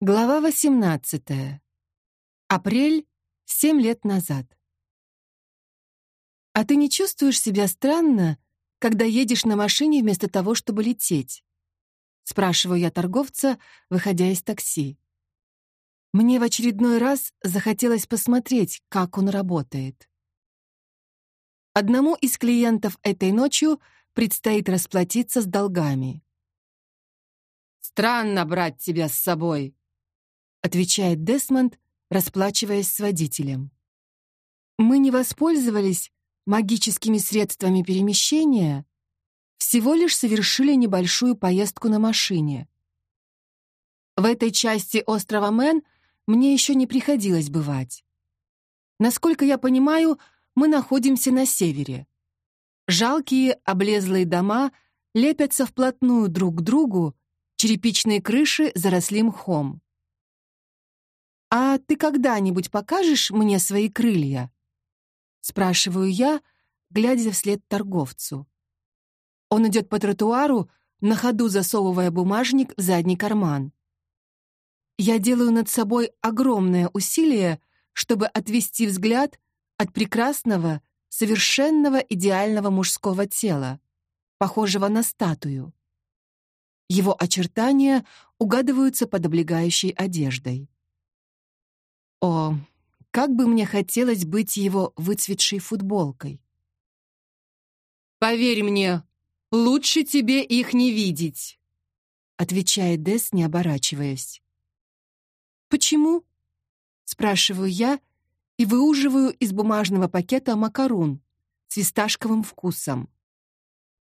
Глава 18. Апрель, семь лет назад. А ты не чувствуешь себя странно, когда едешь на машине вместо того, чтобы лететь? Спрашиваю я торговца, выходя из такси. Мне в очередной раз захотелось посмотреть, как он работает. Одному из клиентов этой ночью предстоит расплатиться с долгами. «Странно брать тебя с собой», отвечает Десмонд, расплачиваясь с водителем. Мы не воспользовались магическими средствами перемещения, всего лишь совершили небольшую поездку на машине. В этой части острова Мэн мне еще не приходилось бывать. Насколько я понимаю, мы находимся на севере. Жалкие облезлые дома лепятся вплотную друг к другу, черепичные крыши заросли мхом. «А ты когда-нибудь покажешь мне свои крылья?» Спрашиваю я, глядя вслед торговцу. Он идет по тротуару, на ходу засовывая бумажник в задний карман. Я делаю над собой огромное усилие, чтобы отвести взгляд от прекрасного, совершенного идеального мужского тела, похожего на статую. Его очертания угадываются под облегающей одеждой. О, как бы мне хотелось быть его выцветшей футболкой. «Поверь мне, лучше тебе их не видеть», отвечает Дес, не оборачиваясь. «Почему?» спрашиваю я и выуживаю из бумажного пакета макарун с фисташковым вкусом.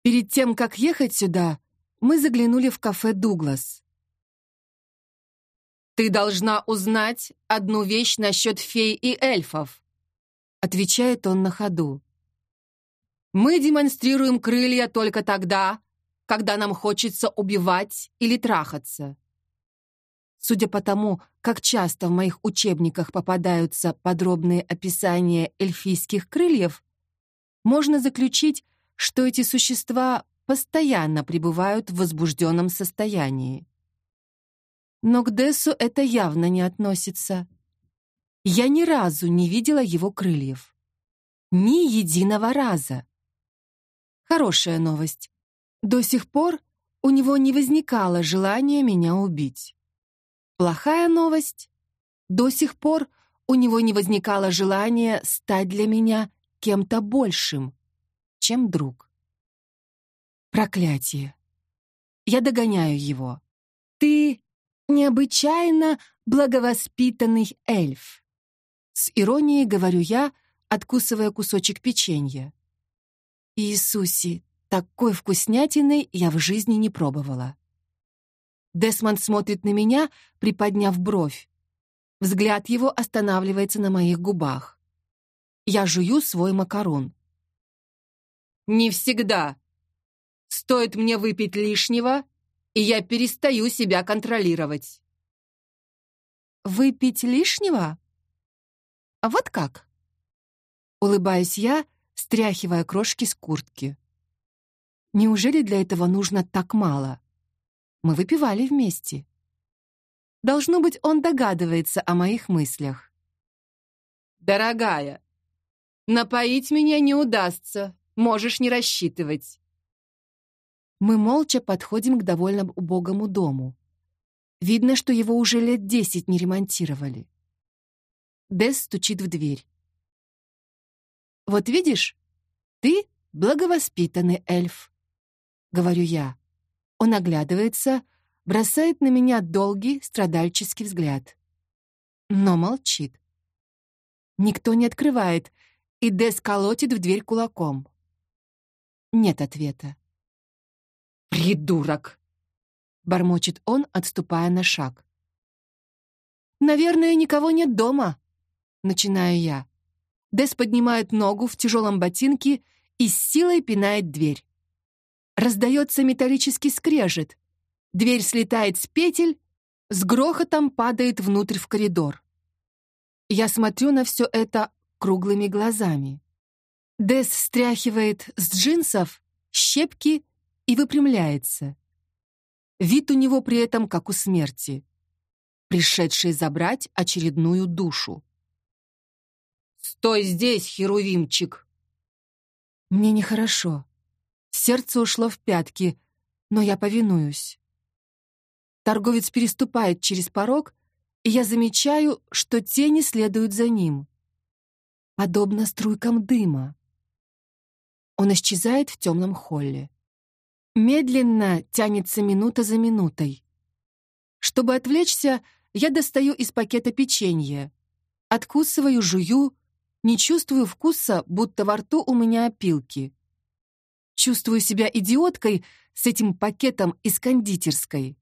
Перед тем, как ехать сюда, мы заглянули в кафе «Дуглас». «Ты должна узнать одну вещь насчет фей и эльфов», отвечает он на ходу. «Мы демонстрируем крылья только тогда, когда нам хочется убивать или трахаться». Судя по тому, как часто в моих учебниках попадаются подробные описания эльфийских крыльев, можно заключить, что эти существа постоянно пребывают в возбужденном состоянии. Но к Дессу это явно не относится. Я ни разу не видела его крыльев. Ни единого раза. Хорошая новость. До сих пор у него не возникало желания меня убить. Плохая новость. До сих пор у него не возникало желания стать для меня кем-то большим, чем друг. Проклятие. Я догоняю его. Ты необычайно благовоспитанный эльф. С иронией говорю я, откусывая кусочек печенья. Иисусе, такой вкуснятины я в жизни не пробовала. Десмонд смотрит на меня, приподняв бровь. Взгляд его останавливается на моих губах. Я жую свой макарон. «Не всегда. Стоит мне выпить лишнего, и я перестаю себя контролировать. Выпить лишнего? А вот как? Улыбаюсь я, стряхивая крошки с куртки. Неужели для этого нужно так мало? Мы выпивали вместе. Должно быть, он догадывается о моих мыслях. «Дорогая, напоить меня не удастся, можешь не рассчитывать. Мы молча подходим к довольно убогому дому. Видно, что его уже лет десять не ремонтировали. Дес стучит в дверь. «Вот видишь, ты благовоспитанный эльф», — говорю я. Он оглядывается, бросает на меня долгий страдальческий взгляд. Но молчит. Никто не открывает, и Дес колотит в дверь кулаком. Нет ответа. «Придурок!» — бормочет он, отступая на шаг. «Наверное, никого нет дома», — начинаю я. Дес поднимает ногу в тяжелом ботинке и с силой пинает дверь. Раздается металлический скрежет. Дверь слетает с петель, с грохотом падает внутрь в коридор. Я смотрю на все это круглыми глазами. Дес стряхивает с джинсов щепки и выпрямляется. Вид у него при этом как у смерти. пришедшей забрать очередную душу. «Стой здесь, Херувимчик!» Мне нехорошо. Сердце ушло в пятки, но я повинуюсь. Торговец переступает через порог, и я замечаю, что тени следуют за ним. Подобно струйкам дыма. Он исчезает в темном холле. Медленно тянется минута за минутой. Чтобы отвлечься, я достаю из пакета печенье. Откусываю, жую, не чувствую вкуса, будто во рту у меня опилки. Чувствую себя идиоткой с этим пакетом из кондитерской.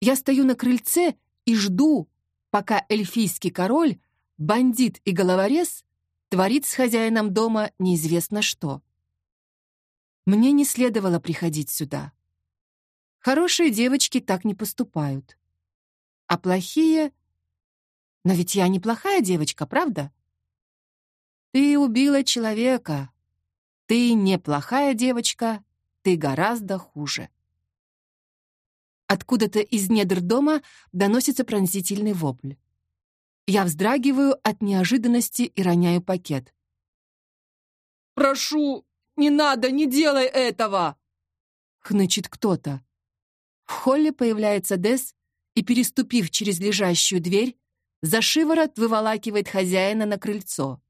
Я стою на крыльце и жду, пока эльфийский король, бандит и головорез творит с хозяином дома неизвестно что. Мне не следовало приходить сюда. Хорошие девочки так не поступают. А плохие... Но ведь я неплохая девочка, правда? Ты убила человека. Ты неплохая девочка, ты гораздо хуже. Откуда-то из недр дома доносится пронзительный вопль. Я вздрагиваю от неожиданности и роняю пакет. «Прошу, не надо, не делай этого!» Хнычет кто-то. В холле появляется Дес и, переступив через лежащую дверь, за шиворот выволакивает хозяина на крыльцо.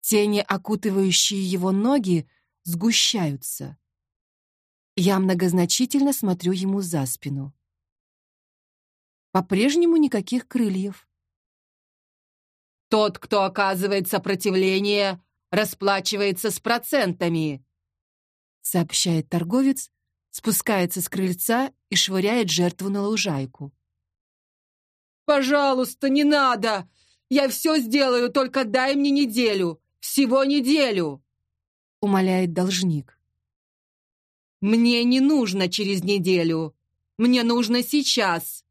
Тени, окутывающие его ноги, сгущаются. Я многозначительно смотрю ему за спину. По-прежнему никаких крыльев. «Тот, кто оказывает сопротивление, расплачивается с процентами», сообщает торговец, спускается с крыльца и швыряет жертву на лужайку. «Пожалуйста, не надо! Я все сделаю, только дай мне неделю! Всего неделю!» умоляет должник. «Мне не нужно через неделю. Мне нужно сейчас!»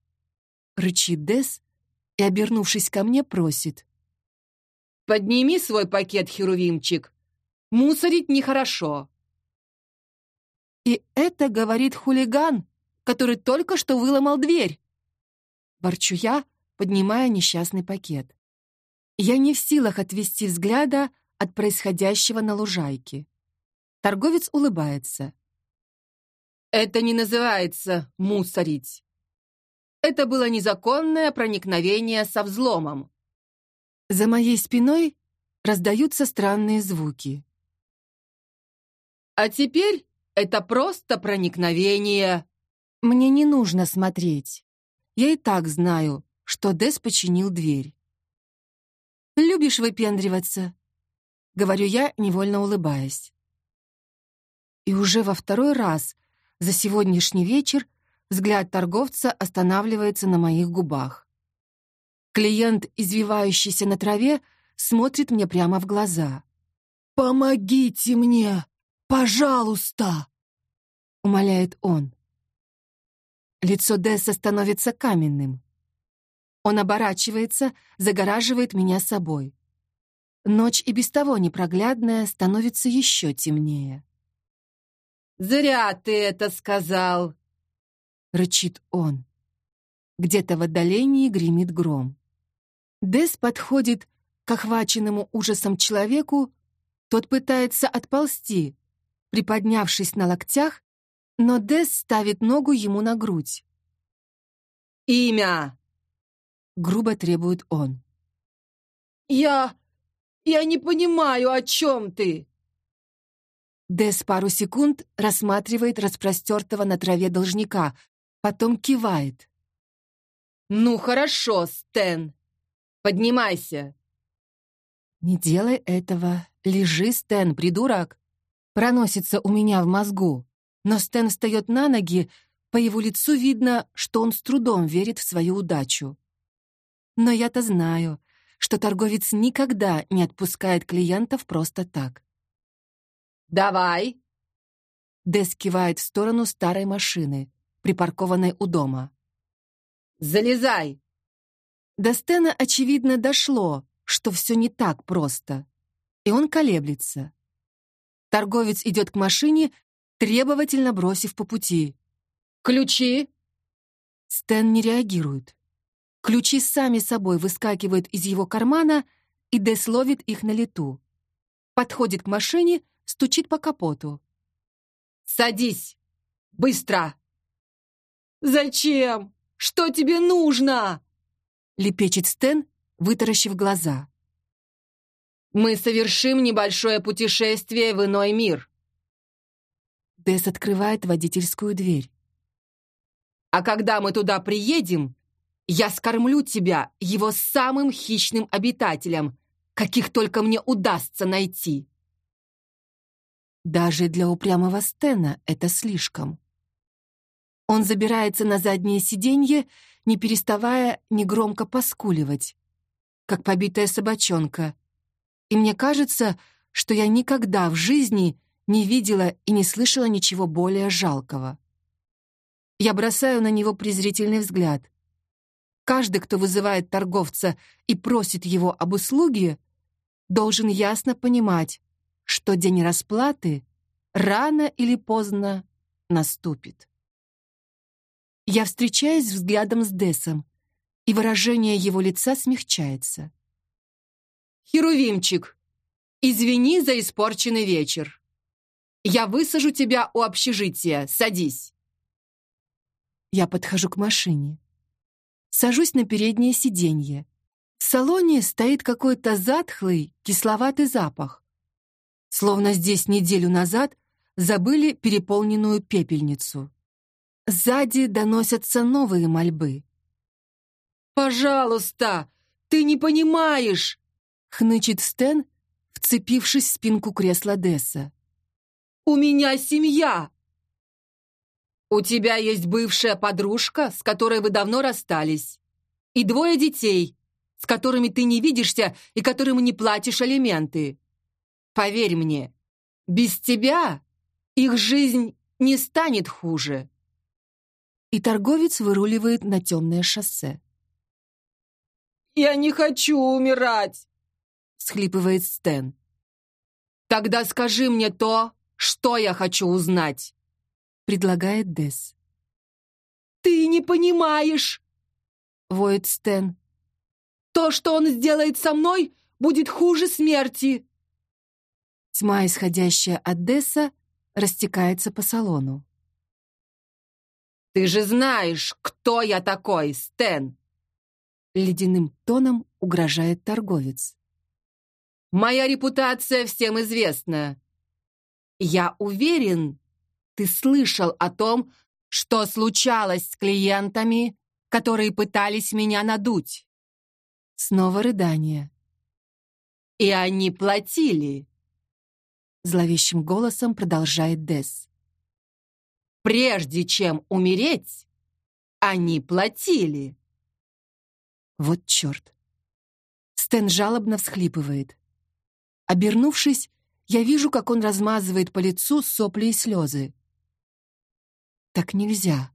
Рычит Дес и, обернувшись ко мне, просит. «Подними свой пакет, Херувимчик. Мусорить нехорошо». «И это говорит хулиган, который только что выломал дверь!» Борчу я, поднимая несчастный пакет. Я не в силах отвести взгляда от происходящего на лужайке. Торговец улыбается. Это не называется мусорить. Это было незаконное проникновение со взломом. За моей спиной раздаются странные звуки. А теперь это просто проникновение. Мне не нужно смотреть. Я и так знаю, что Дес починил дверь. «Любишь выпендриваться?» — говорю я, невольно улыбаясь. И уже во второй раз за сегодняшний вечер взгляд торговца останавливается на моих губах. Клиент, извивающийся на траве, смотрит мне прямо в глаза. «Помогите мне! Пожалуйста!» — умоляет он. Лицо Десса становится каменным. Он оборачивается, загораживает меня собой. Ночь и без того непроглядная становится еще темнее. «Зря ты это сказал!» — рычит он. Где-то в отдалении гремит гром. Дес подходит к охваченному ужасом человеку, тот пытается отползти, приподнявшись на локтях, но Дес ставит ногу ему на грудь. «Имя!» — грубо требует он. «Я... я не понимаю, о чем ты!» Дес пару секунд рассматривает распростертого на траве должника, потом кивает. «Ну хорошо, Стэн, поднимайся!» «Не делай этого. Лежи, Стэн, придурок!» Проносится у меня в мозгу. Но Стэн встает на ноги, по его лицу видно, что он с трудом верит в свою удачу. Но я-то знаю, что торговец никогда не отпускает клиентов просто так. «Давай!» Дес кивает в сторону старой машины, припаркованной у дома. «Залезай!» До Стена, очевидно, дошло, что все не так просто, и он колеблется. Торговец идет к машине, требовательно бросив по пути. «Ключи!» Стэн не реагирует. Ключи сами собой выскакивают из его кармана, и Дес ловит их на лету. Подходит к машине, стучит по капоту. «Садись! Быстро!» «Зачем? Что тебе нужно?» Лепечет Стэн, вытаращив глаза. «Мы совершим небольшое путешествие в иной мир». Дес открывает водительскую дверь. «А когда мы туда приедем, я скормлю тебя его самым хищным обитателем, каких только мне удастся найти». Даже для упрямого Стена это слишком. Он забирается на заднее сиденье, не переставая негромко поскуливать, как побитая собачонка. И мне кажется, что я никогда в жизни не видела и не слышала ничего более жалкого. Я бросаю на него презрительный взгляд. Каждый, кто вызывает торговца и просит его об услуге, должен ясно понимать, что день расплаты рано или поздно наступит. Я встречаюсь взглядом с Десом, и выражение его лица смягчается. «Херувимчик, извини за испорченный вечер. Я высажу тебя у общежития, садись». Я подхожу к машине. Сажусь на переднее сиденье. В салоне стоит какой-то затхлый, кисловатый запах. Словно здесь неделю назад забыли переполненную пепельницу. Сзади доносятся новые мольбы. «Пожалуйста, ты не понимаешь!» — хнычет Стэн, вцепившись в спинку кресла Десса. «У меня семья!» «У тебя есть бывшая подружка, с которой вы давно расстались, и двое детей, с которыми ты не видишься и которым не платишь алименты. Поверь мне, без тебя их жизнь не станет хуже». И торговец выруливает на темное шоссе. «Я не хочу умирать!» — схлипывает Стэн. «Тогда скажи мне то, что я хочу узнать!» — предлагает Дес. «Ты не понимаешь!» — воет Стэн. «То, что он сделает со мной, будет хуже смерти!» Тьма, исходящая от Десса, растекается по салону. «Ты же знаешь, кто я такой, Стэн!» Ледяным тоном угрожает торговец. «Моя репутация всем известна. Я уверен, ты слышал о том, что случалось с клиентами, которые пытались меня надуть?» Снова рыдание. «И они платили!» Зловещим голосом продолжает Десс. «Прежде чем умереть, они платили!» Вот черт. Стэн жалобно всхлипывает. Обернувшись, я вижу, как он размазывает по лицу сопли и слезы. Так нельзя.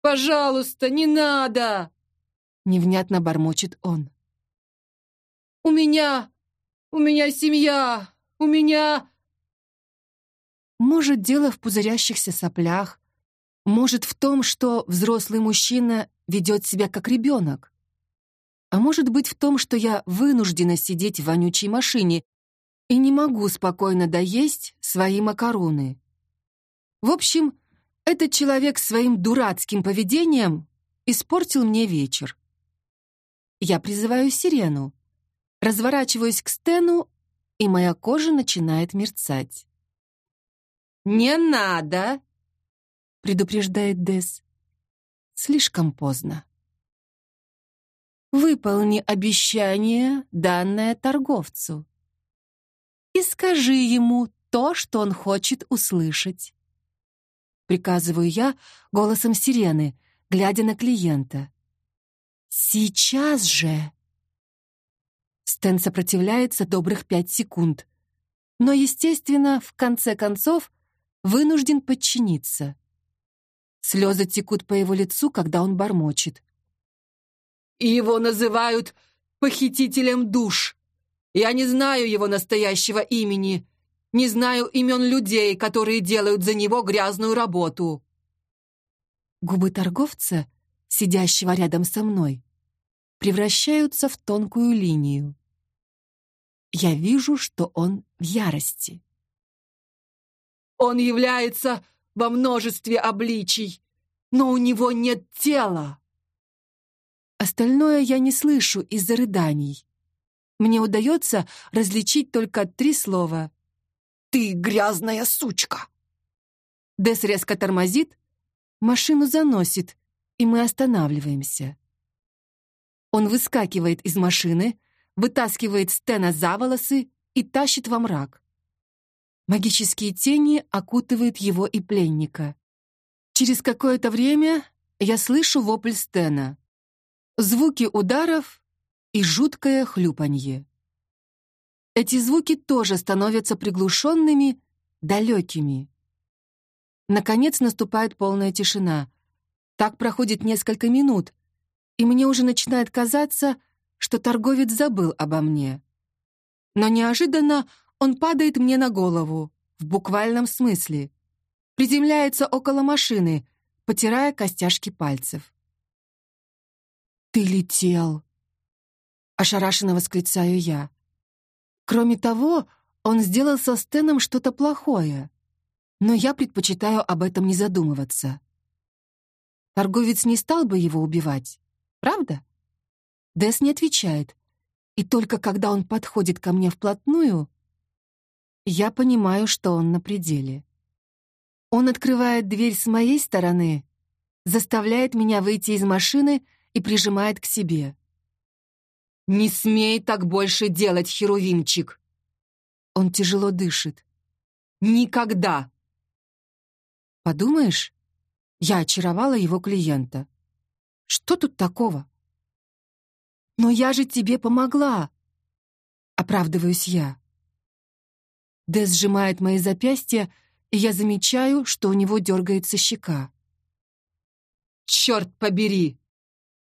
«Пожалуйста, не надо!» Невнятно бормочет он. «У меня... у меня семья! У меня...» Может, дело в пузырящихся соплях, может, в том, что взрослый мужчина ведет себя как ребенок. А может быть, в том, что я вынуждена сидеть в вонючей машине и не могу спокойно доесть свои макароны. В общем, этот человек своим дурацким поведением испортил мне вечер. Я призываю сирену, разворачиваюсь к Стэну, и моя кожа начинает мерцать. «Не надо!» — предупреждает Дес. Слишком поздно. Выполни обещание, данное торговцу. И скажи ему то, что он хочет услышать. Приказываю я голосом сирены, глядя на клиента. «Сейчас же!» Стэн сопротивляется добрых пять секунд, но, естественно, в конце концов, вынужден подчиниться. Слезы текут по его лицу, когда он бормочет. «И его называют похитителем душ. Я не знаю его настоящего имени, не знаю имен людей, которые делают за него грязную работу». Губы торговца сидящего рядом со мной, превращаются в тонкую линию. Я вижу, что он в ярости. Он является во множестве обличий, но у него нет тела. Остальное я не слышу из-за рыданий. Мне удается различить только три слова. «Ты грязная сучка!» Дес резко тормозит, машину заносит, и мы останавливаемся. Он выскакивает из машины, вытаскивает Стена за волосы и тащит во мрак. Магические тени окутывают его и пленника. Через какое-то время я слышу вопль Стена. Звуки ударов и жуткое хлюпанье. Эти звуки тоже становятся приглушенными, далекими. Наконец наступает полная тишина. Так проходит несколько минут, и мне уже начинает казаться, что торговец забыл обо мне. Но неожиданно он падает мне на голову, в буквальном смысле. Приземляется около машины, потирая костяшки пальцев. «Ты летел!» — ошарашенно восклицаю я. Кроме того, он сделал со Стеном что-то плохое, но я предпочитаю об этом не задумываться. Торговец не стал бы его убивать, правда? Дес не отвечает, и только когда он подходит ко мне вплотную, я понимаю, что он на пределе. Он открывает дверь с моей стороны, заставляет меня выйти из машины и прижимает к себе. «Не смей так больше делать, Херувимчик!» Он тяжело дышит. «Никогда!» «Подумаешь, я очаровала его клиента. Что тут такого?» «Но я же тебе помогла!» Оправдываюсь я. Дэс сжимает мои запястья, и я замечаю, что у него дергается щека. «Черт побери!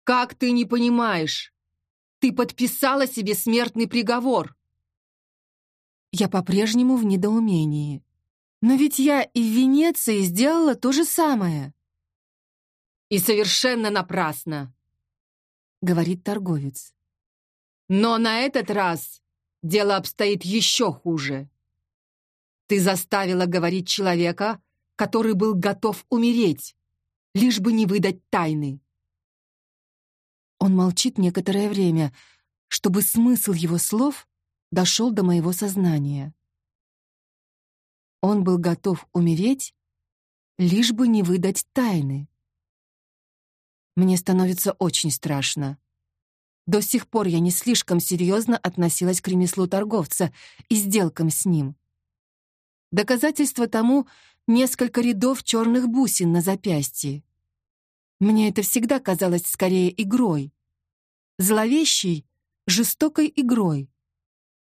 Как ты не понимаешь? Ты подписала себе смертный приговор!» Я по-прежнему в недоумении. Но ведь я и в Венеции сделала то же самое. «И совершенно напрасно!» — говорит торговец. «Но на этот раз дело обстоит еще хуже. Ты заставила говорить человека, который был готов умереть, лишь бы не выдать тайны». Он молчит некоторое время, чтобы смысл его слов дошел до моего сознания. Он был готов умереть, лишь бы не выдать тайны. Мне становится очень страшно. До сих пор я не слишком серьезно относилась к ремеслу торговца и сделкам с ним. Доказательство тому — несколько рядов черных бусин на запястье. Мне это всегда казалось скорее игрой. Зловещей, жестокой игрой.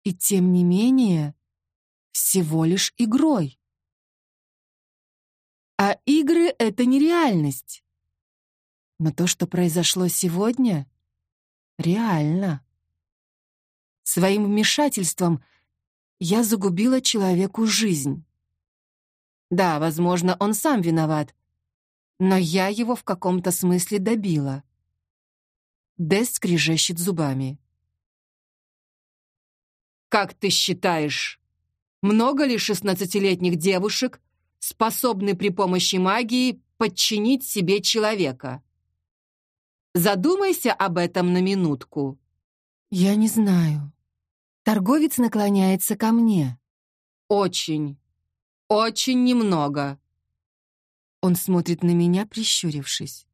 И тем не менее, всего лишь игрой. А игры — это нереальность. Но то, что произошло сегодня, реально. Своим вмешательством я загубила человеку жизнь. Да, возможно, он сам виноват, но я его в каком-то смысле добила. Дес скрежещет зубами. «Как ты считаешь, много ли шестнадцатилетних девушек способны при помощи магии подчинить себе человека?» Задумайся об этом на минутку. Я не знаю. Торговец наклоняется ко мне. Очень, очень немного. Он смотрит на меня, прищурившись.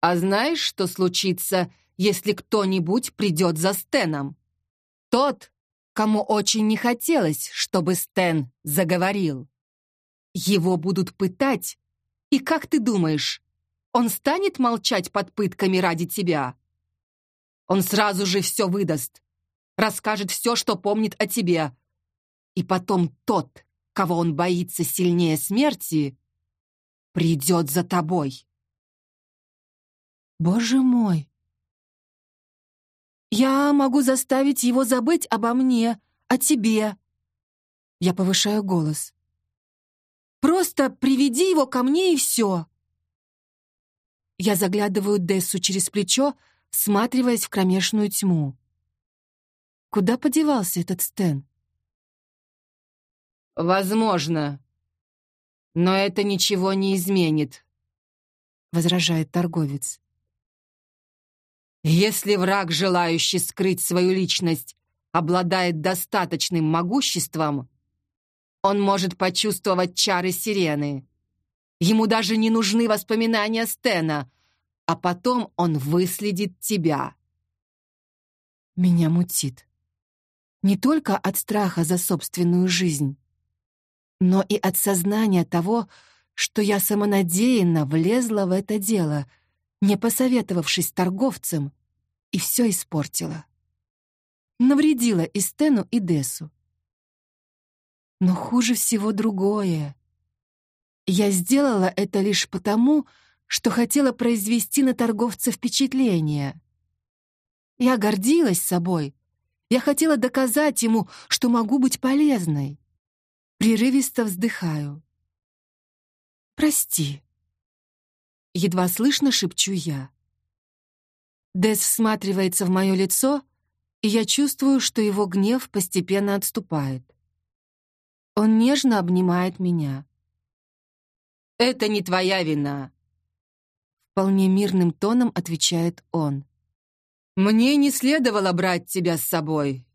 А знаешь, что случится, если кто-нибудь придет за Стеном? Тот, кому очень не хотелось, чтобы Стен заговорил. Его будут пытать, и как ты думаешь, он станет молчать под пытками ради тебя? Он сразу же все выдаст, расскажет все, что помнит о тебе. И потом тот, кого он боится сильнее смерти, придет за тобой. Боже мой! Я могу заставить его забыть обо мне, о тебе. Я повышаю голос. Просто приведи его ко мне и все. Я заглядываю Дессу через плечо, всматриваясь в кромешную тьму. Куда подевался этот Стэн? «Возможно. Но это ничего не изменит», — возражает торговец. «Если враг, желающий скрыть свою личность, обладает достаточным могуществом, он может почувствовать чары сирены. Ему даже не нужны воспоминания Стена, а потом он выследит тебя». Меня мутит. Не только от страха за собственную жизнь, но и от сознания того, что я самонадеянно влезла в это дело, не посоветовавшись с торговцем, и все испортила. Навредила и Стену, и Десу. Но хуже всего другое. Я сделала это лишь потому, что хотела произвести на торговца впечатление. Я гордилась собой. Я хотела доказать ему, что могу быть полезной. Прерывисто вздыхаю. «Прости». Едва слышно шепчу я. Дес всматривается в мое лицо, и я чувствую, что его гнев постепенно отступает. Он нежно обнимает меня. «Это не твоя вина», — вполне мирным тоном отвечает он. «Мне не следовало брать тебя с собой.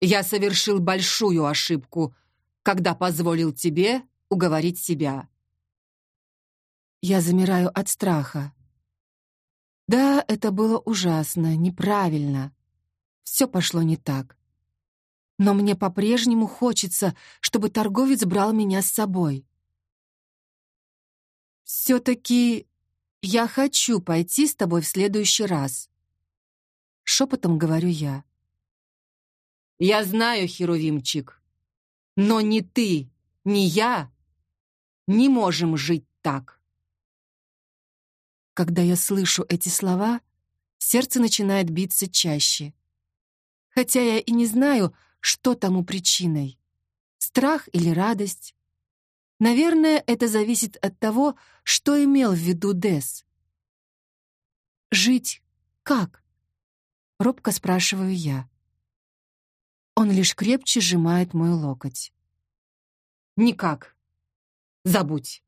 Я совершил большую ошибку, когда позволил тебе уговорить себя. Я замираю от страха. Да, это было ужасно, неправильно. Все пошло не так. Но мне по-прежнему хочется, чтобы торговец брал меня с собой. Все-таки я хочу пойти с тобой в следующий раз. Шепотом говорю я. Я знаю, Херувимчик, но ни ты, ни я не можем жить так. Когда я слышу эти слова, сердце начинает биться чаще. Хотя я и не знаю, что тому причиной. Страх или радость? Наверное, это зависит от того, что имел в виду Дес. «Жить как?» — робко спрашиваю я. Он лишь крепче сжимает мой локоть. «Никак. Забудь.